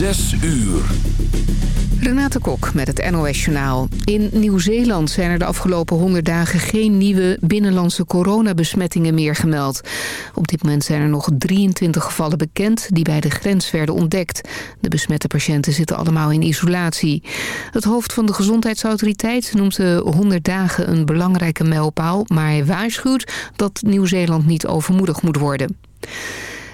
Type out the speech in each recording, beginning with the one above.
Zes uur. Renate Kok met het NOS Journaal. In Nieuw-Zeeland zijn er de afgelopen 100 dagen geen nieuwe binnenlandse coronabesmettingen meer gemeld. Op dit moment zijn er nog 23 gevallen bekend die bij de grens werden ontdekt. De besmette patiënten zitten allemaal in isolatie. Het hoofd van de gezondheidsautoriteit noemt de 100 dagen een belangrijke mijlpaal... maar hij waarschuwt dat Nieuw-Zeeland niet overmoedig moet worden.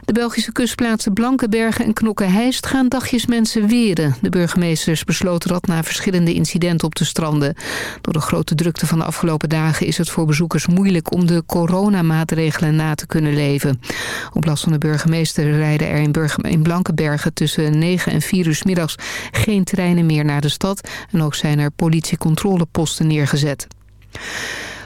De Belgische kustplaatsen Blankenbergen en Knokke-Heist gaan dagjes mensen weren. De burgemeesters besloten dat na verschillende incidenten op de stranden. Door de grote drukte van de afgelopen dagen is het voor bezoekers moeilijk om de coronamaatregelen na te kunnen leven. Op last van de burgemeester rijden er in, Burg in Blankenbergen tussen 9 en 4 uur middags geen treinen meer naar de stad. En ook zijn er politiecontroleposten neergezet.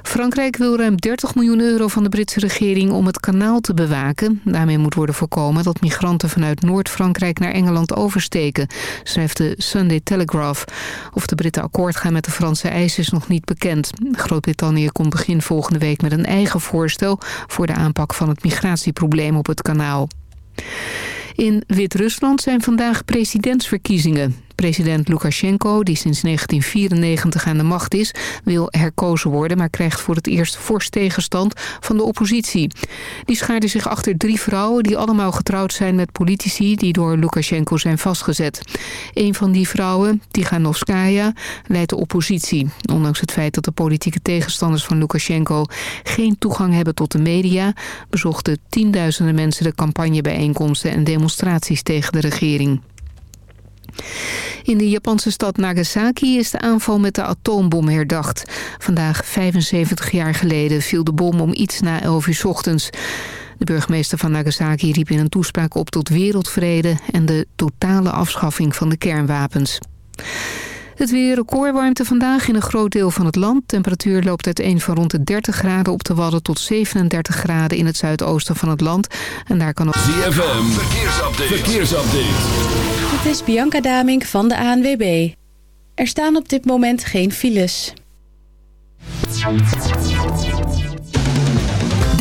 Frankrijk wil ruim 30 miljoen euro van de Britse regering om het kanaal te bewaken. Daarmee moet worden voorkomen dat migranten vanuit Noord-Frankrijk naar Engeland oversteken, schrijft de Sunday Telegraph. Of de Britten akkoord gaan met de Franse eisen is nog niet bekend. Groot-Brittannië komt begin volgende week met een eigen voorstel voor de aanpak van het migratieprobleem op het kanaal. In Wit-Rusland zijn vandaag presidentsverkiezingen. President Lukashenko, die sinds 1994 aan de macht is, wil herkozen worden... maar krijgt voor het eerst fors tegenstand van de oppositie. Die schaarde zich achter drie vrouwen die allemaal getrouwd zijn met politici... die door Lukashenko zijn vastgezet. Een van die vrouwen, Tiganovskaya, leidt de oppositie. Ondanks het feit dat de politieke tegenstanders van Lukashenko... geen toegang hebben tot de media... bezochten tienduizenden mensen de campagnebijeenkomsten en demonstraties tegen de regering. In de Japanse stad Nagasaki is de aanval met de atoombom herdacht. Vandaag, 75 jaar geleden, viel de bom om iets na 11 uur ochtends. De burgemeester van Nagasaki riep in een toespraak op tot wereldvrede... en de totale afschaffing van de kernwapens. Het weer recordwarmte vandaag in een groot deel van het land. Temperatuur loopt uiteen van rond de 30 graden op de Wadden tot 37 graden in het zuidoosten van het land. En daar kan ook... ZFM, verkeersupdate. verkeersupdate. Dit is Bianca Damink van de ANWB. Er staan op dit moment geen files.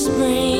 spring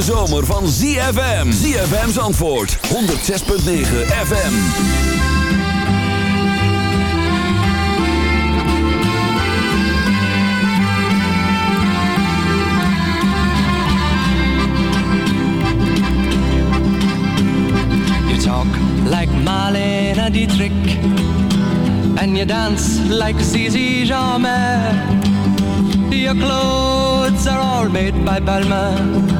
Hete zomer van ZFM. ZFM's antwoord, 106.9 FM. You talk like Marlene Dietrich, and you dance like Zizi Jeanmaire. Your clothes are all made by Balmain,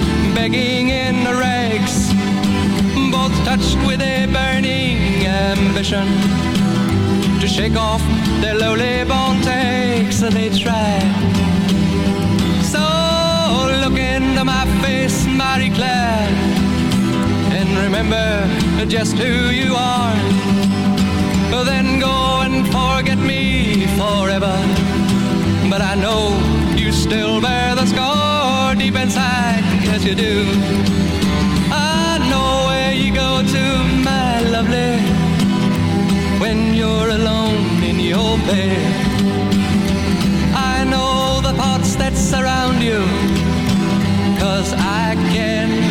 begging in the rags, both touched with a burning ambition to shake off their lowly born takes. They try. So look into my face, Marie Claire, and remember just who you are. Then go and forget me forever. But I know you still bear the scar deep inside, yes you do. I know where you go to, my lovely, when you're alone in your bed. I know the thoughts that surround you, cause I can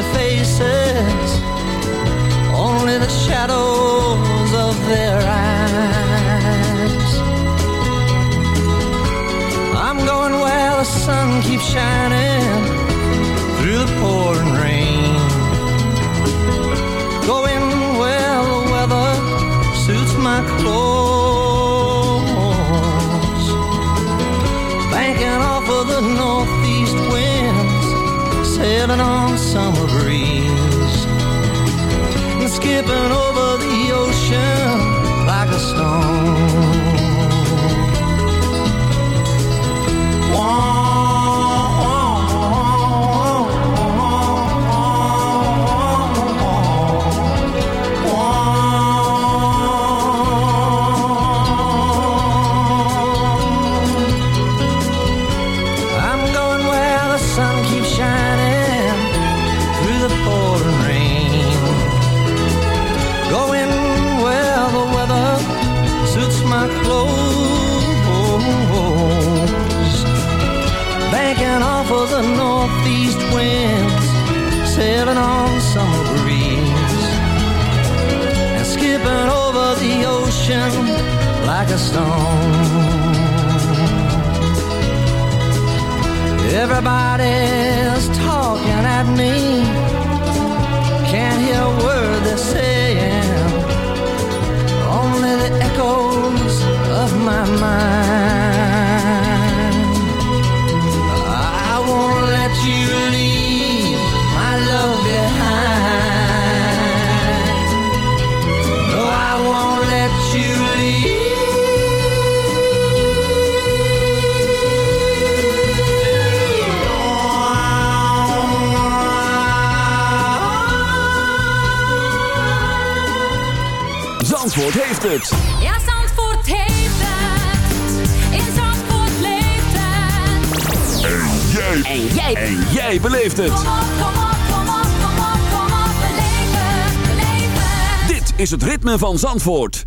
the Everybody's talking at me. heeft het. Ja, Zandvoort heeft het. In Zandvoort leeft. En jij. En jij. En jij beleeft het. Kom op, kom op, kom op, kom op, kom op. Beleef. Dit is het ritme van Zandvoort.